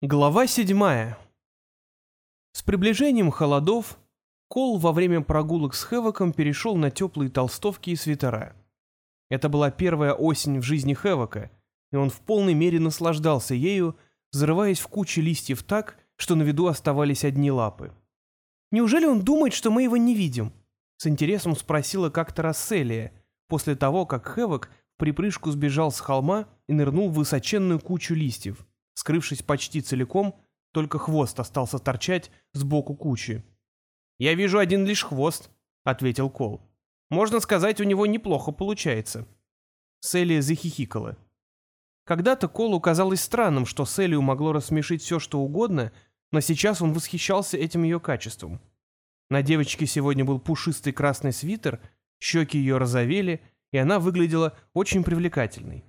Глава седьмая. С приближением холодов Кол во время прогулок с Хэвоком перешел на теплые толстовки и свитера. Это была первая осень в жизни Хэвока, и он в полной мере наслаждался ею, взрываясь в куче листьев так, что на виду оставались одни лапы. «Неужели он думает, что мы его не видим?» С интересом спросила как-то Расселия, после того, как Хэвок в припрыжку сбежал с холма и нырнул в высоченную кучу листьев, скрывшись почти целиком, только хвост остался торчать сбоку кучи. «Я вижу один лишь хвост», — ответил Кол. «Можно сказать, у него неплохо получается». Селия захихикала. Когда-то Колу казалось странным, что Селию могло рассмешить все, что угодно, но сейчас он восхищался этим ее качеством. На девочке сегодня был пушистый красный свитер, щеки ее розовели, и она выглядела очень привлекательной.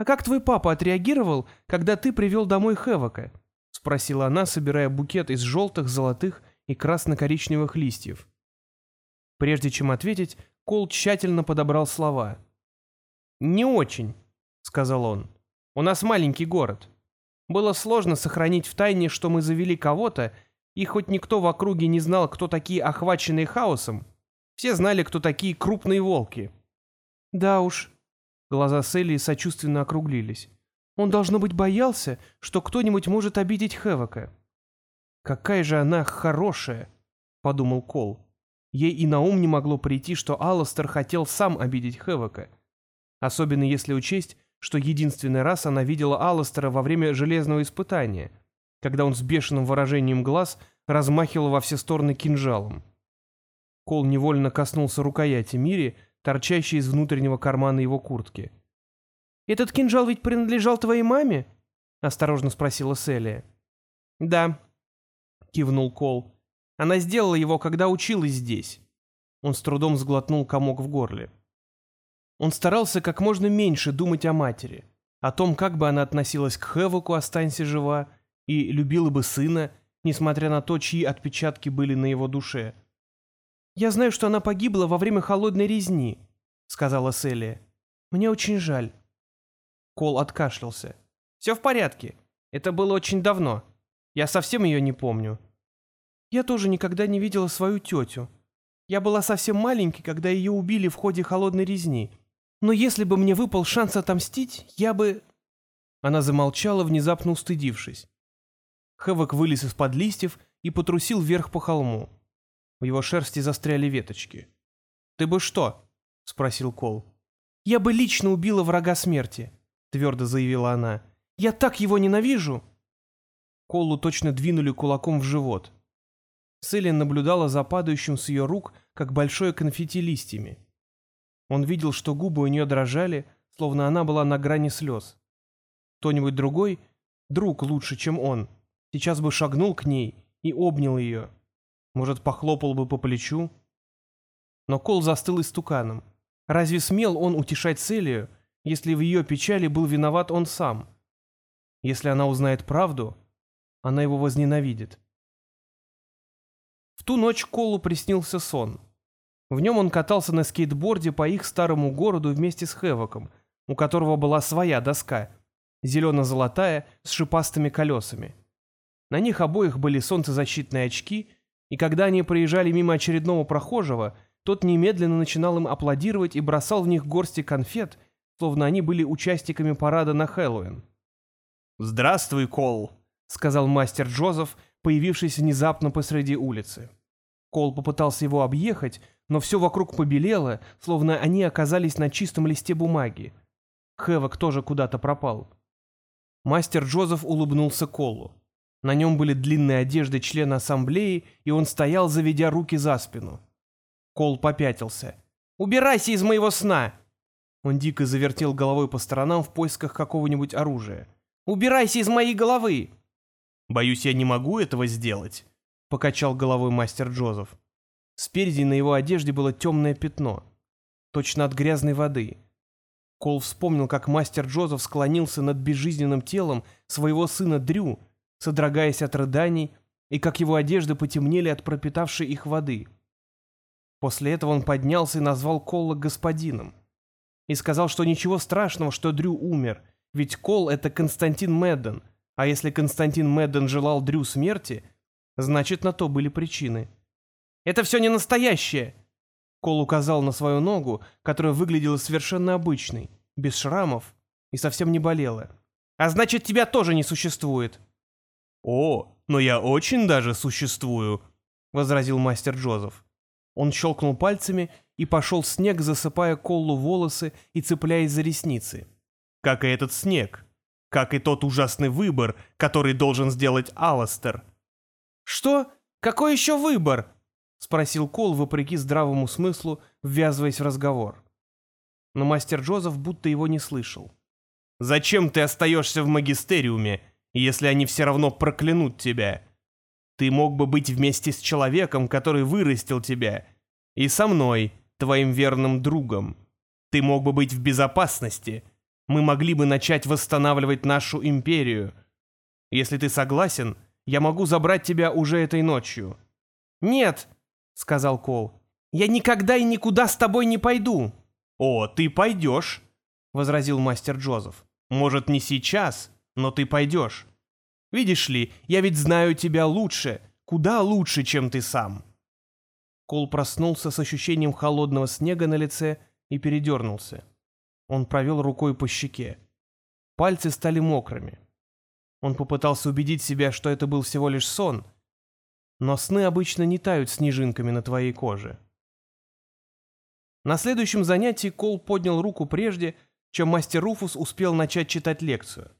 «А как твой папа отреагировал, когда ты привел домой Хэвока?» — спросила она, собирая букет из желтых, золотых и красно-коричневых листьев. Прежде чем ответить, Кол тщательно подобрал слова. «Не очень», — сказал он. «У нас маленький город. Было сложно сохранить в тайне, что мы завели кого-то, и хоть никто в округе не знал, кто такие охваченные хаосом, все знали, кто такие крупные волки». «Да уж», Глаза Селли сочувственно округлились. Он, должно быть, боялся, что кто-нибудь может обидеть Хэвока. «Какая же она хорошая!» — подумал Кол. Ей и на ум не могло прийти, что Алластер хотел сам обидеть Хэвока. Особенно если учесть, что единственный раз она видела Алластера во время железного испытания, когда он с бешеным выражением глаз размахивал во все стороны кинжалом. Кол невольно коснулся рукояти Мири, торчащий из внутреннего кармана его куртки. «Этот кинжал ведь принадлежал твоей маме?» — осторожно спросила Селия. «Да», — кивнул Кол. «Она сделала его, когда училась здесь». Он с трудом сглотнул комок в горле. Он старался как можно меньше думать о матери, о том, как бы она относилась к Хевоку, останься жива, и любила бы сына, несмотря на то, чьи отпечатки были на его душе. «Я знаю, что она погибла во время холодной резни», — сказала Селия. «Мне очень жаль». Кол откашлялся. «Все в порядке. Это было очень давно. Я совсем ее не помню». «Я тоже никогда не видела свою тетю. Я была совсем маленькой, когда ее убили в ходе холодной резни. Но если бы мне выпал шанс отомстить, я бы...» Она замолчала, внезапно устыдившись. Хэвок вылез из-под листьев и потрусил вверх по холму. В его шерсти застряли веточки. «Ты бы что?» — спросил Кол. «Я бы лично убила врага смерти», — твердо заявила она. «Я так его ненавижу!» Колу точно двинули кулаком в живот. Селин наблюдала за падающим с ее рук, как большое конфетти листьями. Он видел, что губы у нее дрожали, словно она была на грани слез. Кто-нибудь другой, друг лучше, чем он, сейчас бы шагнул к ней и обнял ее. Может, похлопал бы по плечу? Но Кол застыл истуканом. Разве смел он утешать Селию, если в ее печали был виноват он сам? Если она узнает правду, она его возненавидит. В ту ночь Колу приснился сон. В нем он катался на скейтборде по их старому городу вместе с Хевоком, у которого была своя доска, зелено-золотая, с шипастыми колесами. На них обоих были солнцезащитные очки — и когда они проезжали мимо очередного прохожего, тот немедленно начинал им аплодировать и бросал в них горсти конфет, словно они были участниками парада на Хэллоуин. «Здравствуй, Кол», — сказал мастер Джозеф, появившийся внезапно посреди улицы. Кол попытался его объехать, но все вокруг побелело, словно они оказались на чистом листе бумаги. Хэвок тоже куда-то пропал. Мастер Джозеф улыбнулся Колу. На нем были длинные одежды члена ассамблеи, и он стоял, заведя руки за спину. Кол попятился. «Убирайся из моего сна!» Он дико завертел головой по сторонам в поисках какого-нибудь оружия. «Убирайся из моей головы!» «Боюсь, я не могу этого сделать», — покачал головой мастер Джозеф. Спереди на его одежде было темное пятно, точно от грязной воды. Кол вспомнил, как мастер Джозеф склонился над безжизненным телом своего сына Дрю, содрогаясь от рыданий, и как его одежды потемнели от пропитавшей их воды. После этого он поднялся и назвал Колла господином. И сказал, что ничего страшного, что Дрю умер, ведь Кол — это Константин Мэдден, А если Константин Мэдден желал Дрю смерти, значит, на то были причины. «Это все не настоящее!» Кол указал на свою ногу, которая выглядела совершенно обычной, без шрамов и совсем не болела. «А значит, тебя тоже не существует!» «О, но я очень даже существую!» — возразил мастер Джозеф. Он щелкнул пальцами и пошел снег, засыпая Коллу волосы и цепляясь за ресницы. «Как и этот снег. Как и тот ужасный выбор, который должен сделать Алластер». «Что? Какой еще выбор?» — спросил Кол, вопреки здравому смыслу, ввязываясь в разговор. Но мастер Джозеф будто его не слышал. «Зачем ты остаешься в магистериуме, если они все равно проклянут тебя? Ты мог бы быть вместе с человеком, который вырастил тебя, и со мной, твоим верным другом. Ты мог бы быть в безопасности. Мы могли бы начать восстанавливать нашу империю. Если ты согласен, я могу забрать тебя уже этой ночью». «Нет», — сказал Кол, — «я никогда и никуда с тобой не пойду». «О, ты пойдешь», — возразил мастер Джозеф. «Может, не сейчас, но ты пойдешь. Видишь ли, я ведь знаю тебя лучше, куда лучше, чем ты сам». Кол проснулся с ощущением холодного снега на лице и передернулся. Он провел рукой по щеке. Пальцы стали мокрыми. Он попытался убедить себя, что это был всего лишь сон, но сны обычно не тают снежинками на твоей коже. На следующем занятии Кол поднял руку прежде, чем мастер Руфус успел начать читать лекцию.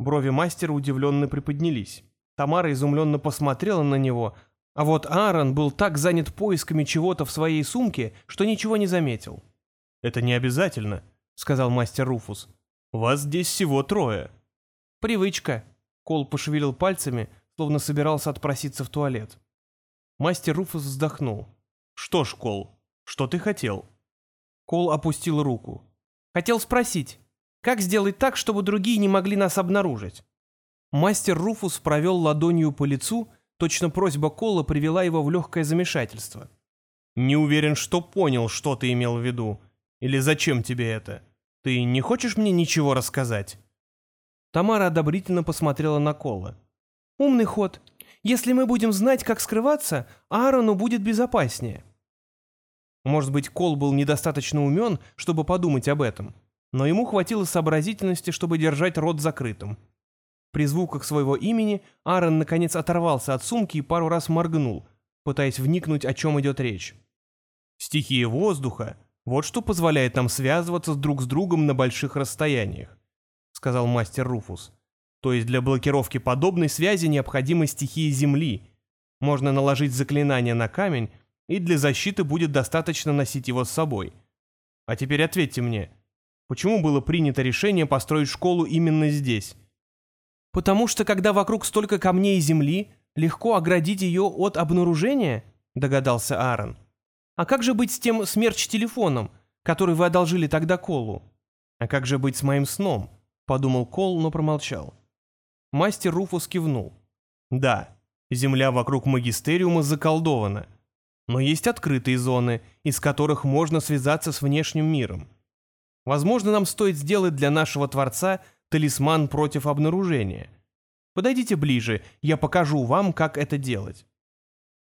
Брови мастера удивленно приподнялись. Тамара изумленно посмотрела на него, а вот Аарон был так занят поисками чего-то в своей сумке, что ничего не заметил. «Это не обязательно», — сказал мастер Руфус. «Вас здесь всего трое». «Привычка», — Кол пошевелил пальцами, словно собирался отпроситься в туалет. Мастер Руфус вздохнул. «Что ж, Кол, что ты хотел?» Кол опустил руку. «Хотел спросить, как сделать так, чтобы другие не могли нас обнаружить? Мастер Руфус провел ладонью по лицу, точно просьба Кола привела его в легкое замешательство. «Не уверен, что понял, что ты имел в виду. Или зачем тебе это? Ты не хочешь мне ничего рассказать?» Тамара одобрительно посмотрела на Кола. «Умный ход. Если мы будем знать, как скрываться, Аарону будет безопаснее». Может быть, Кол был недостаточно умен, чтобы подумать об этом но ему хватило сообразительности, чтобы держать рот закрытым. При звуках своего имени Аарон наконец оторвался от сумки и пару раз моргнул, пытаясь вникнуть, о чем идет речь. «Стихия воздуха — вот что позволяет нам связываться друг с другом на больших расстояниях», — сказал мастер Руфус. «То есть для блокировки подобной связи необходима стихия Земли. Можно наложить заклинание на камень, и для защиты будет достаточно носить его с собой. А теперь ответьте мне, Почему было принято решение построить школу именно здесь? Потому что когда вокруг столько камней и земли, легко оградить ее от обнаружения, догадался Аарон. А как же быть с тем смерч-телефоном, который вы одолжили тогда Колу? А как же быть с моим сном? Подумал Кол, но промолчал. Мастер Руфус кивнул. Да, земля вокруг магистериума заколдована. Но есть открытые зоны, из которых можно связаться с внешним миром. Возможно, нам стоит сделать для нашего Творца талисман против обнаружения. Подойдите ближе, я покажу вам, как это делать.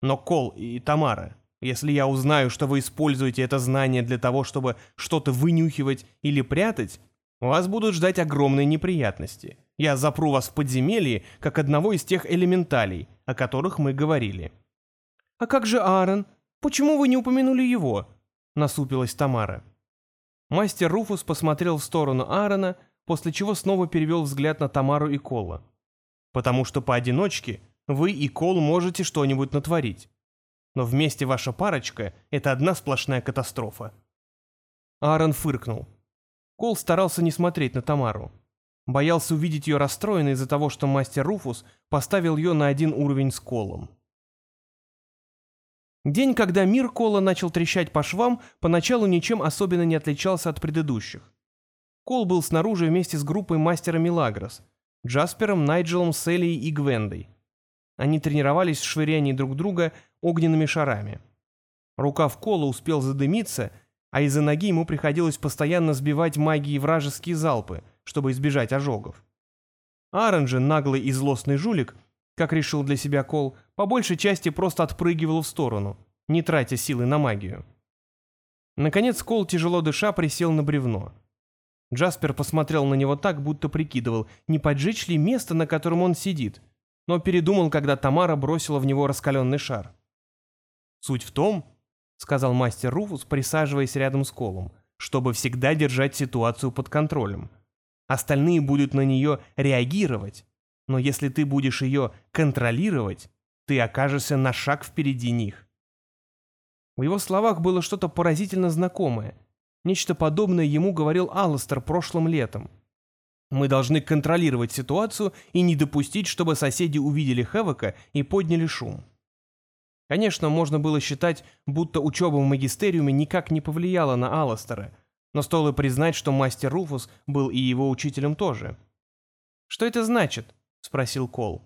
Но Кол и Тамара, если я узнаю, что вы используете это знание для того, чтобы что-то вынюхивать или прятать, вас будут ждать огромные неприятности. Я запру вас в подземелье, как одного из тех элементалей, о которых мы говорили. «А как же Аарон? Почему вы не упомянули его?» — насупилась Тамара. Мастер Руфус посмотрел в сторону Аарона, после чего снова перевел взгляд на Тамару и Кола. «Потому что поодиночке вы и Кол можете что-нибудь натворить. Но вместе ваша парочка — это одна сплошная катастрофа». Аарон фыркнул. Кол старался не смотреть на Тамару. Боялся увидеть ее расстроенной из-за того, что мастер Руфус поставил ее на один уровень с Колом. День, когда мир Кола начал трещать по швам, поначалу ничем особенно не отличался от предыдущих. Кол был снаружи вместе с группой мастера Милагрос, Джаспером, Найджелом, Селией и Гвендой. Они тренировались в швырянии друг друга огненными шарами. Рукав Кола успел задымиться, а из-за ноги ему приходилось постоянно сбивать магией вражеские залпы, чтобы избежать ожогов. Аарон же, наглый и злостный жулик, как решил для себя Кол, по большей части просто отпрыгивал в сторону, не тратя силы на магию. Наконец Кол, тяжело дыша, присел на бревно. Джаспер посмотрел на него так, будто прикидывал, не поджечь ли место, на котором он сидит, но передумал, когда Тамара бросила в него раскаленный шар. «Суть в том, — сказал мастер Руфус, присаживаясь рядом с Колом, — чтобы всегда держать ситуацию под контролем. Остальные будут на нее реагировать, но если ты будешь ее контролировать, ты окажешься на шаг впереди них. В его словах было что-то поразительно знакомое. Нечто подобное ему говорил Алластер прошлым летом. Мы должны контролировать ситуацию и не допустить, чтобы соседи увидели Хевока и подняли шум. Конечно, можно было считать, будто учеба в магистериуме никак не повлияла на Алластера, но стоило признать, что мастер Руфус был и его учителем тоже. «Что это значит?» — спросил Кол.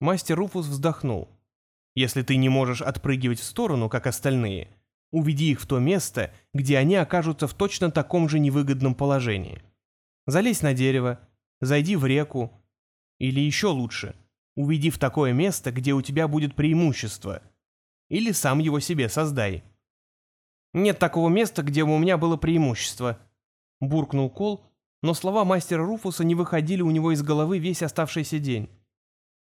Мастер Руфус вздохнул. Если ты не можешь отпрыгивать в сторону, как остальные, уведи их в то место, где они окажутся в точно таком же невыгодном положении. Залезь на дерево, зайди в реку, или еще лучше, уведи в такое место, где у тебя будет преимущество, или сам его себе создай. «Нет такого места, где у меня было преимущество», — буркнул Кол, но слова мастера Руфуса не выходили у него из головы весь оставшийся день.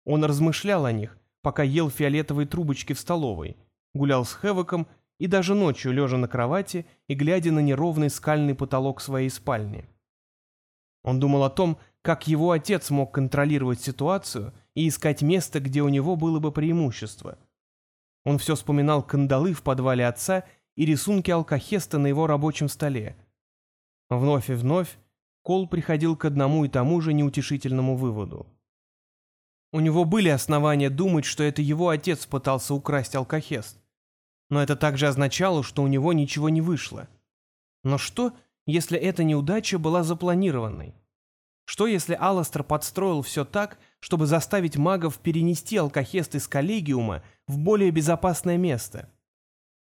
Он размышлял о них, пока ел фиолетовые трубочки в столовой, гулял с Хевоком и даже ночью, лежа на кровати и глядя на неровный скальный потолок своей спальни. Он думал о том, как его отец мог контролировать ситуацию и искать место, где у него было бы преимущество. Он все вспоминал кандалы в подвале отца и рисунки алкохеста на его рабочем столе. Вновь и вновь Кол приходил к одному и тому же неутешительному выводу. У него были основания думать, что это его отец пытался украсть алкохест. Но это также означало, что у него ничего не вышло. Но что, если эта неудача была запланированной? Что, если Алластер подстроил все так, чтобы заставить магов перенести алкохест из коллегиума в более безопасное место?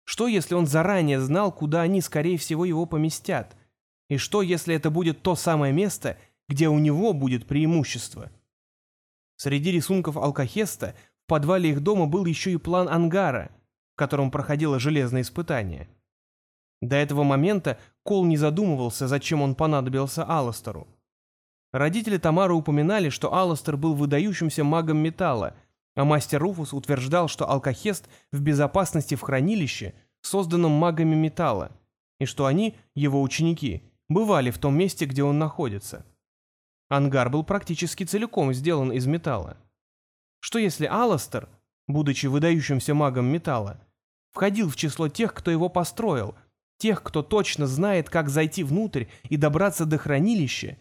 Что, если он заранее знал, куда они, скорее всего, его поместят? И что, если это будет то самое место, где у него будет преимущество? Среди рисунков алкохеста в подвале их дома был еще и план ангара, в котором проходило железное испытание. До этого момента Кол не задумывался, зачем он понадобился Алластеру. Родители Тамары упоминали, что Алластер был выдающимся магом металла, а мастер Руфус утверждал, что алкохест в безопасности в хранилище, созданном магами металла, и что они, его ученики, бывали в том месте, где он находится. Ангар был практически целиком сделан из металла. Что если Аластер, будучи выдающимся магом металла, входил в число тех, кто его построил, тех, кто точно знает, как зайти внутрь и добраться до хранилища,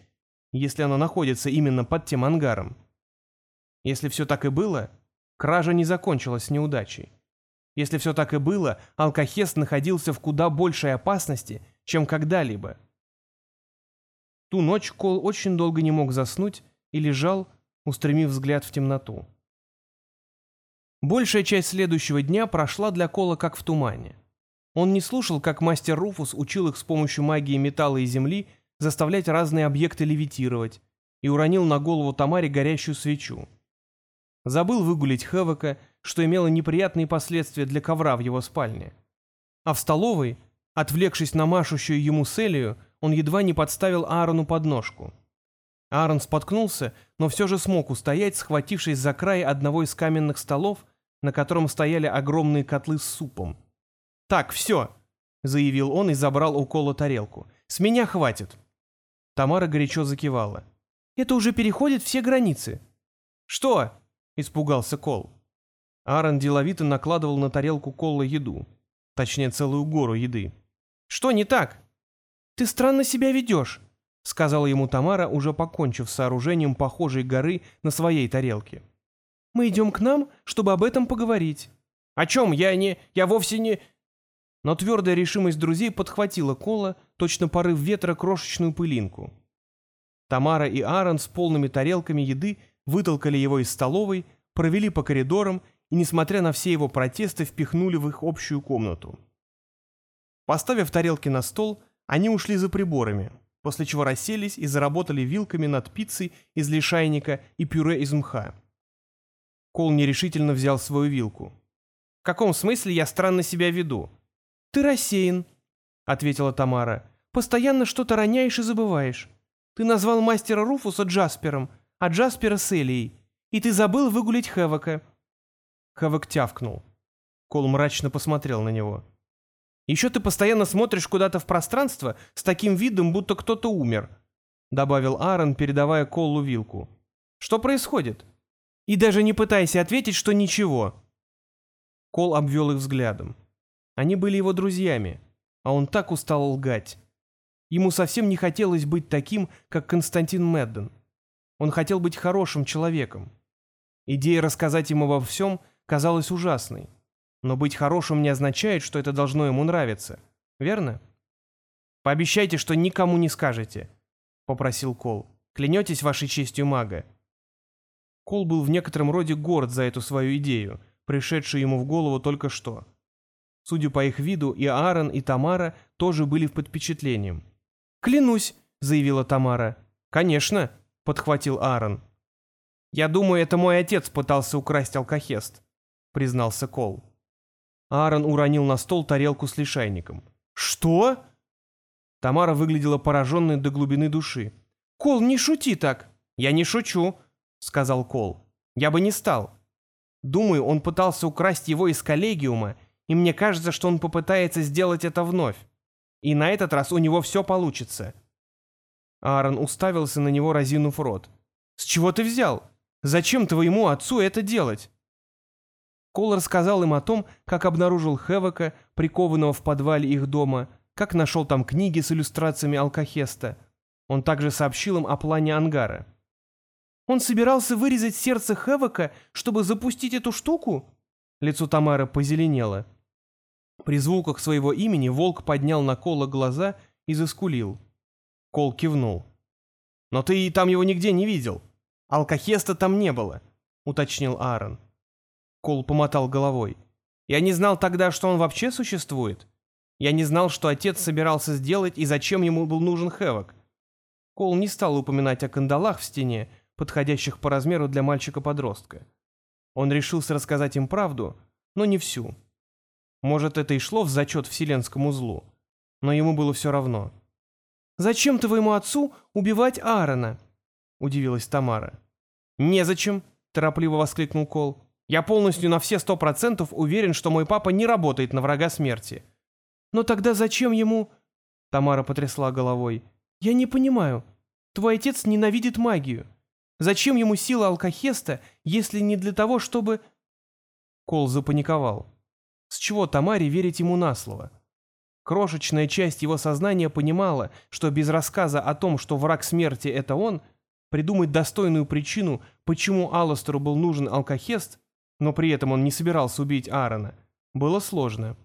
если оно находится именно под тем ангаром? Если все так и было, кража не закончилась неудачей. Если все так и было, алкохест находился в куда большей опасности, чем когда-либо. Ту ночь Кол очень долго не мог заснуть и лежал, устремив взгляд в темноту. Большая часть следующего дня прошла для Кола как в тумане. Он не слушал, как мастер Руфус учил их с помощью магии металла и земли заставлять разные объекты левитировать, и уронил на голову Тамаре горящую свечу. Забыл выгулить Хевока, что имело неприятные последствия для ковра в его спальне. А в столовой, отвлекшись на машущую ему Селию, он едва не подставил Аарону подножку. Аарон споткнулся, но все же смог устоять, схватившись за край одного из каменных столов, на котором стояли огромные котлы с супом. «Так, все!» — заявил он и забрал у Кола тарелку. «С меня хватит!» Тамара горячо закивала. «Это уже переходит все границы!» «Что?» — испугался Кол. Аарон деловито накладывал на тарелку Колла еду. Точнее, целую гору еды. «Что не так?» «Ты странно себя ведешь», — сказала ему Тамара, уже покончив с сооружением похожей горы на своей тарелке. «Мы идем к нам, чтобы об этом поговорить». «О чем? Я не... Я вовсе не...» Но твердая решимость друзей подхватила Кола, точно порыв ветра крошечную пылинку. Тамара и Аарон с полными тарелками еды вытолкали его из столовой, провели по коридорам и, несмотря на все его протесты, впихнули в их общую комнату. Поставив тарелки на стол, они ушли за приборами, после чего расселись и заработали вилками над пиццей из лишайника и пюре из мха. Кол нерешительно взял свою вилку. «В каком смысле я странно себя веду?» «Ты рассеян», — ответила Тамара. «Постоянно что-то роняешь и забываешь. Ты назвал мастера Руфуса Джаспером, а Джаспера с и ты забыл выгулить Хэвока». Хэвок тявкнул. Кол мрачно посмотрел на него. «Еще ты постоянно смотришь куда-то в пространство с таким видом, будто кто-то умер», — добавил Аарон, передавая Колу вилку. «Что происходит? И даже не пытайся ответить, что ничего». Кол обвел их взглядом. Они были его друзьями, а он так устал лгать. Ему совсем не хотелось быть таким, как Константин Медден. Он хотел быть хорошим человеком. Идея рассказать ему обо всем казалась ужасной. Но быть хорошим не означает, что это должно ему нравиться. Верно? «Пообещайте, что никому не скажете», — попросил Кол. «Клянетесь вашей честью мага». Кол был в некотором роде горд за эту свою идею, пришедшую ему в голову только что. Судя по их виду, и Аарон, и Тамара тоже были под впечатлением. «Клянусь», — заявила Тамара. «Конечно», — подхватил Аарон. «Я думаю, это мой отец пытался украсть алкохест», — признался Кол. Аарон уронил на стол тарелку с лишайником. «Что?» Тамара выглядела пораженной до глубины души. «Кол, не шути так!» «Я не шучу», — сказал Кол. «Я бы не стал. Думаю, он пытался украсть его из коллегиума, и мне кажется, что он попытается сделать это вновь. И на этот раз у него все получится. Аарон уставился на него, разинув рот. «С чего ты взял? Зачем твоему отцу это делать?» Кол рассказал им о том, как обнаружил Хевока, прикованного в подвале их дома, как нашел там книги с иллюстрациями Алкахеста. Он также сообщил им о плане ангара. «Он собирался вырезать сердце Хевока, чтобы запустить эту штуку?» Лицо Тамары позеленело. При звуках своего имени волк поднял на Кола глаза и заскулил. Кол кивнул. «Но ты там его нигде не видел. Алкахеста там не было», — уточнил Аарон. Кол помотал головой. «Я не знал тогда, что он вообще существует. Я не знал, что отец собирался сделать и зачем ему был нужен Хэвок». Кол не стал упоминать о кандалах в стене, подходящих по размеру для мальчика-подростка. Он решился рассказать им правду, но не всю. Может, это и шло в зачет вселенскому злу, но ему было все равно. «Зачем твоему отцу убивать Аарона?» — удивилась Тамара. «Незачем», — торопливо воскликнул Кол. «Я полностью на все сто процентов уверен, что мой папа не работает на врага смерти». «Но тогда зачем ему...» Тамара потрясла головой. «Я не понимаю. Твой отец ненавидит магию. Зачем ему сила алкохеста, если не для того, чтобы...» Кол запаниковал. С чего Тамаре верить ему на слово? Крошечная часть его сознания понимала, что без рассказа о том, что враг смерти — это он, придумать достойную причину, почему Алластеру был нужен алкохест, но при этом он не собирался убить Аарона, было сложно.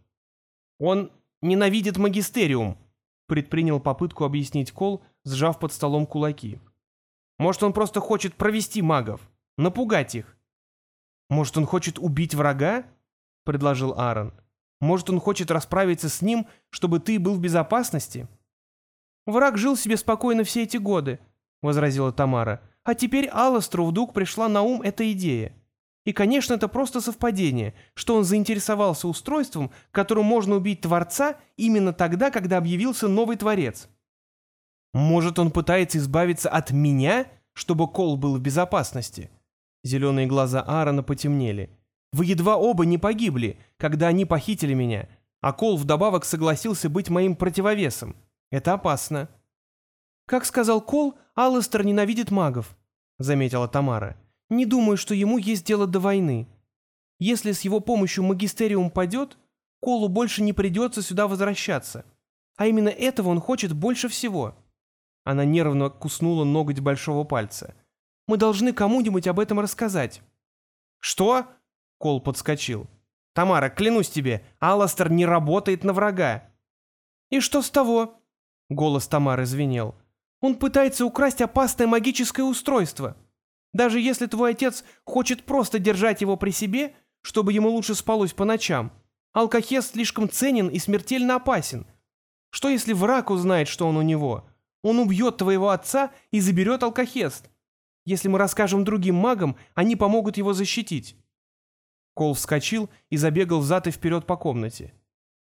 «Он ненавидит магистериум», — предпринял попытку объяснить Кол, сжав под столом кулаки. «Может, он просто хочет провести магов, напугать их? Может, он хочет убить врага?» — предложил Аарон. «Может, он хочет расправиться с ним, чтобы ты был в безопасности?» «Враг жил себе спокойно все эти годы», — возразила Тамара. «А теперь Алластру вдруг пришла на ум эта идея. И, конечно, это просто совпадение, что он заинтересовался устройством, которым можно убить Творца именно тогда, когда объявился новый Творец. Может, он пытается избавиться от меня, чтобы Кол был в безопасности?» Зеленые глаза Аарона потемнели. Вы едва оба не погибли, когда они похитили меня, а Кол вдобавок согласился быть моим противовесом. Это опасно». «Как сказал Кол, Алластер ненавидит магов», — заметила Тамара. «Не думаю, что ему есть дело до войны. Если с его помощью магистериум падет, Колу больше не придется сюда возвращаться. А именно этого он хочет больше всего». Она нервно куснула ноготь большого пальца. «Мы должны кому-нибудь об этом рассказать». «Что?» Кол подскочил. «Тамара, клянусь тебе, Алластер не работает на врага». «И что с того?» Голос Тамары звенел. «Он пытается украсть опасное магическое устройство. Даже если твой отец хочет просто держать его при себе, чтобы ему лучше спалось по ночам, алкохест слишком ценен и смертельно опасен. Что если враг узнает, что он у него? Он убьет твоего отца и заберет алкохест. Если мы расскажем другим магам, они помогут его защитить». Кол вскочил и забегал взад и вперед по комнате.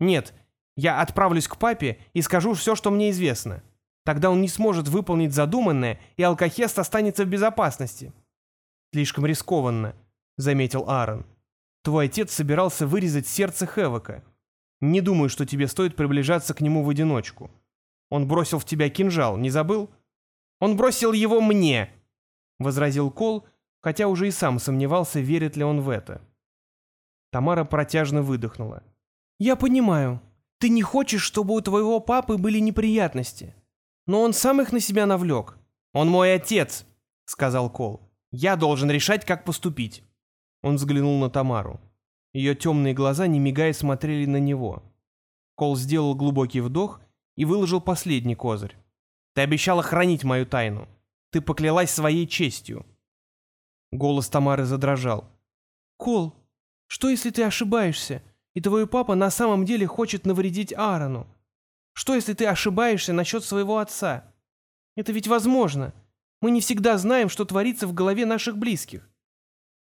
«Нет, я отправлюсь к папе и скажу все, что мне известно. Тогда он не сможет выполнить задуманное, и алкохест останется в безопасности». «Слишком рискованно», — заметил Аарон. «Твой отец собирался вырезать сердце Хевока. Не думаю, что тебе стоит приближаться к нему в одиночку. Он бросил в тебя кинжал, не забыл?» «Он бросил его мне», — возразил Кол, хотя уже и сам сомневался, верит ли он в это. Тамара протяжно выдохнула. «Я понимаю. Ты не хочешь, чтобы у твоего папы были неприятности. Но он сам их на себя навлек. Он мой отец», — сказал Кол. «Я должен решать, как поступить». Он взглянул на Тамару. Ее темные глаза, не мигая, смотрели на него. Кол сделал глубокий вдох и выложил последний козырь. «Ты обещала хранить мою тайну. Ты поклялась своей честью». Голос Тамары задрожал. «Кол, что если ты ошибаешься, и твой папа на самом деле хочет навредить Аарону? Что если ты ошибаешься насчет своего отца? Это ведь возможно. Мы не всегда знаем, что творится в голове наших близких».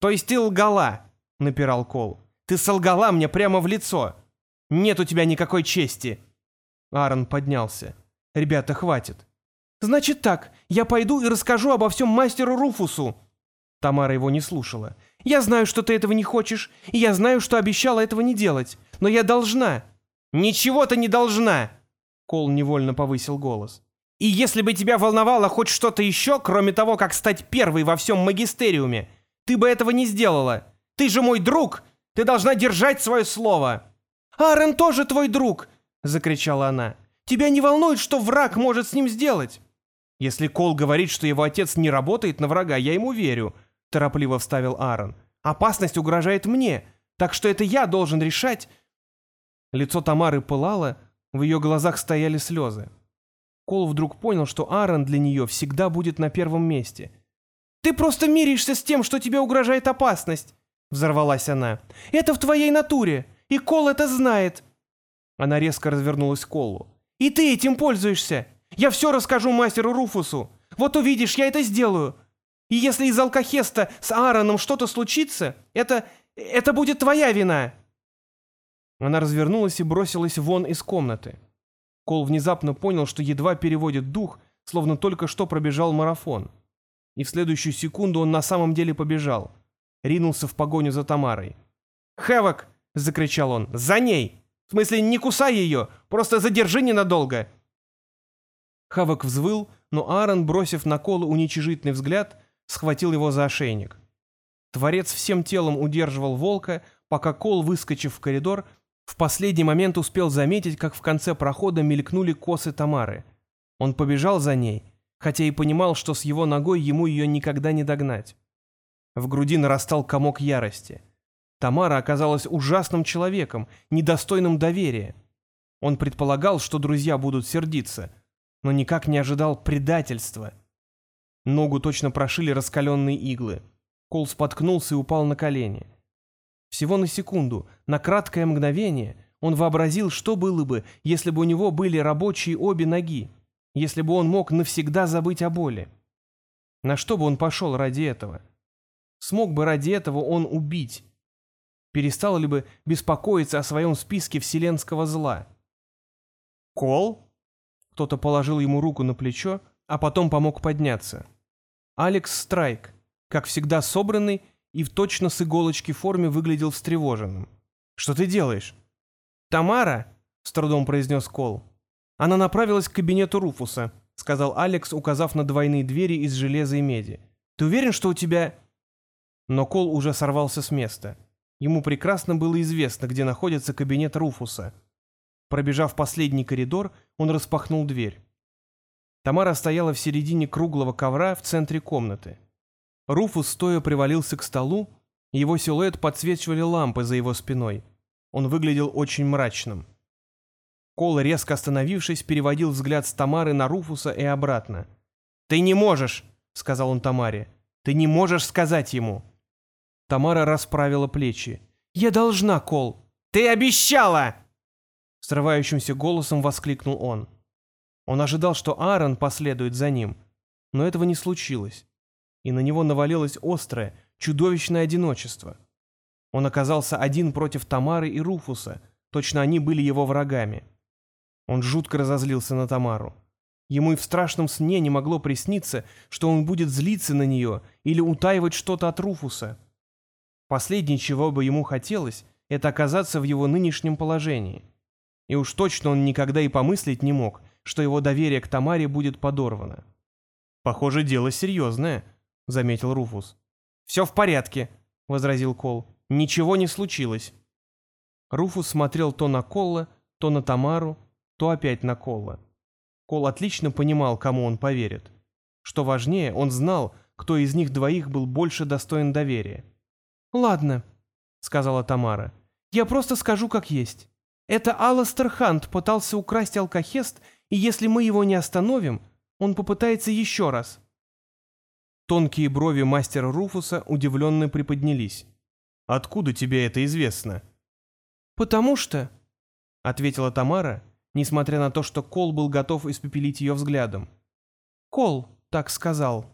«То есть ты лгала?» — напирал Кол. «Ты солгала мне прямо в лицо. Нет у тебя никакой чести». Аарон поднялся. «Ребята, хватит». «Значит так, я пойду и расскажу обо всем мастеру Руфусу». Тамара его не слушала. «Я знаю, что ты этого не хочешь, и я знаю, что обещала этого не делать, но я должна». «Ничего ты не должна!» Кол невольно повысил голос. «И если бы тебя волновало хоть что-то еще, кроме того, как стать первой во всем магистериуме, ты бы этого не сделала. Ты же мой друг! Ты должна держать свое слово!» «Аарон тоже твой друг!» — закричала она. «Тебя не волнует, что враг может с ним сделать?» «Если Кол говорит, что его отец не работает на врага, я ему верю», — торопливо вставил Аарон. «Опасность угрожает мне, так что это я должен решать...» Лицо Тамары пылало, в ее глазах стояли слезы. Кол вдруг понял, что Аарон для нее всегда будет на первом месте. «Ты просто миришься с тем, что тебе угрожает опасность!» — взорвалась она. «Это в твоей натуре, и Кол это знает!» Она резко развернулась к Колу. «И ты этим пользуешься! Я все расскажу мастеру Руфусу! Вот увидишь, я это сделаю! И если из Алкахеста с Аароном что-то случится, это... это будет твоя вина!» Она развернулась и бросилась вон из комнаты. Кол внезапно понял, что едва переводит дух, словно только что пробежал марафон. И в следующую секунду он на самом деле побежал. Ринулся в погоню за Тамарой. «Хэвок!» — закричал он. «За ней! В смысле, не кусай ее! Просто задержи ненадолго!» Хавок взвыл, но Аарон, бросив на Кола уничижительный взгляд, схватил его за ошейник. Творец всем телом удерживал волка, пока Кол, выскочив в коридор, в последний момент успел заметить, как в конце прохода мелькнули косы Тамары. Он побежал за ней, хотя и понимал, что с его ногой ему ее никогда не догнать. В груди нарастал комок ярости. Тамара оказалась ужасным человеком, недостойным доверия. Он предполагал, что друзья будут сердиться, но никак не ожидал предательства. Ногу точно прошили раскаленные иглы. Кол споткнулся и упал на колени. Всего на секунду, на краткое мгновение, он вообразил, что было бы, если бы у него были рабочие обе ноги, если бы он мог навсегда забыть о боли. На что бы он пошел ради этого? Смог бы ради этого он убить? Перестал ли бы беспокоиться о своем списке вселенского зла? «Кол?» Кто-то положил ему руку на плечо, а потом помог подняться. Алекс Страйк, как всегда собранный и в точно с иголочки форме выглядел встревоженным. «Что ты делаешь?» «Тамара?» — с трудом произнес Кол. «Она направилась к кабинету Руфуса», — сказал Алекс, указав на двойные двери из железа и меди. «Ты уверен, что у тебя...» Но Кол уже сорвался с места. Ему прекрасно было известно, где находится кабинет Руфуса. Пробежав последний коридор, он распахнул дверь. Тамара стояла в середине круглого ковра в центре комнаты. Руфус стоя привалился к столу, его силуэт подсвечивали лампы за его спиной. Он выглядел очень мрачным. Кол, резко остановившись, переводил взгляд с Тамары на Руфуса и обратно. «Ты не можешь!» — сказал он Тамаре. «Ты не можешь сказать ему!» Тамара расправила плечи. «Я должна, Кол!» «Ты обещала!» Срывающимся голосом воскликнул он. Он ожидал, что Аарон последует за ним, но этого не случилось, и на него навалилось острое, чудовищное одиночество. Он оказался один против Тамары и Руфуса, точно они были его врагами. Он жутко разозлился на Тамару. Ему и в страшном сне не могло присниться, что он будет злиться на нее или утаивать что-то от Руфуса. Последнее, чего бы ему хотелось, это оказаться в его нынешнем положении. И уж точно он никогда и помыслить не мог, что его доверие к Тамаре будет подорвано. «Похоже, дело серьезное», — заметил Руфус. «Все в порядке», — возразил Кол. «Ничего не случилось». Руфус смотрел то на Колла, то на Тамару, то опять на Колла. Кол отлично понимал, кому он поверит. Что важнее, он знал, кто из них двоих был больше достоин доверия. «Ладно», — сказала Тамара, — «я просто скажу, как есть. Это Алластер Хант пытался украсть алкохест, и если мы его не остановим, он попытается еще раз». Тонкие брови мастера Руфуса удивленно приподнялись. «Откуда тебе это известно?» «Потому что», — ответила Тамара, несмотря на то, что Кол был готов испепелить ее взглядом. «Кол так сказал».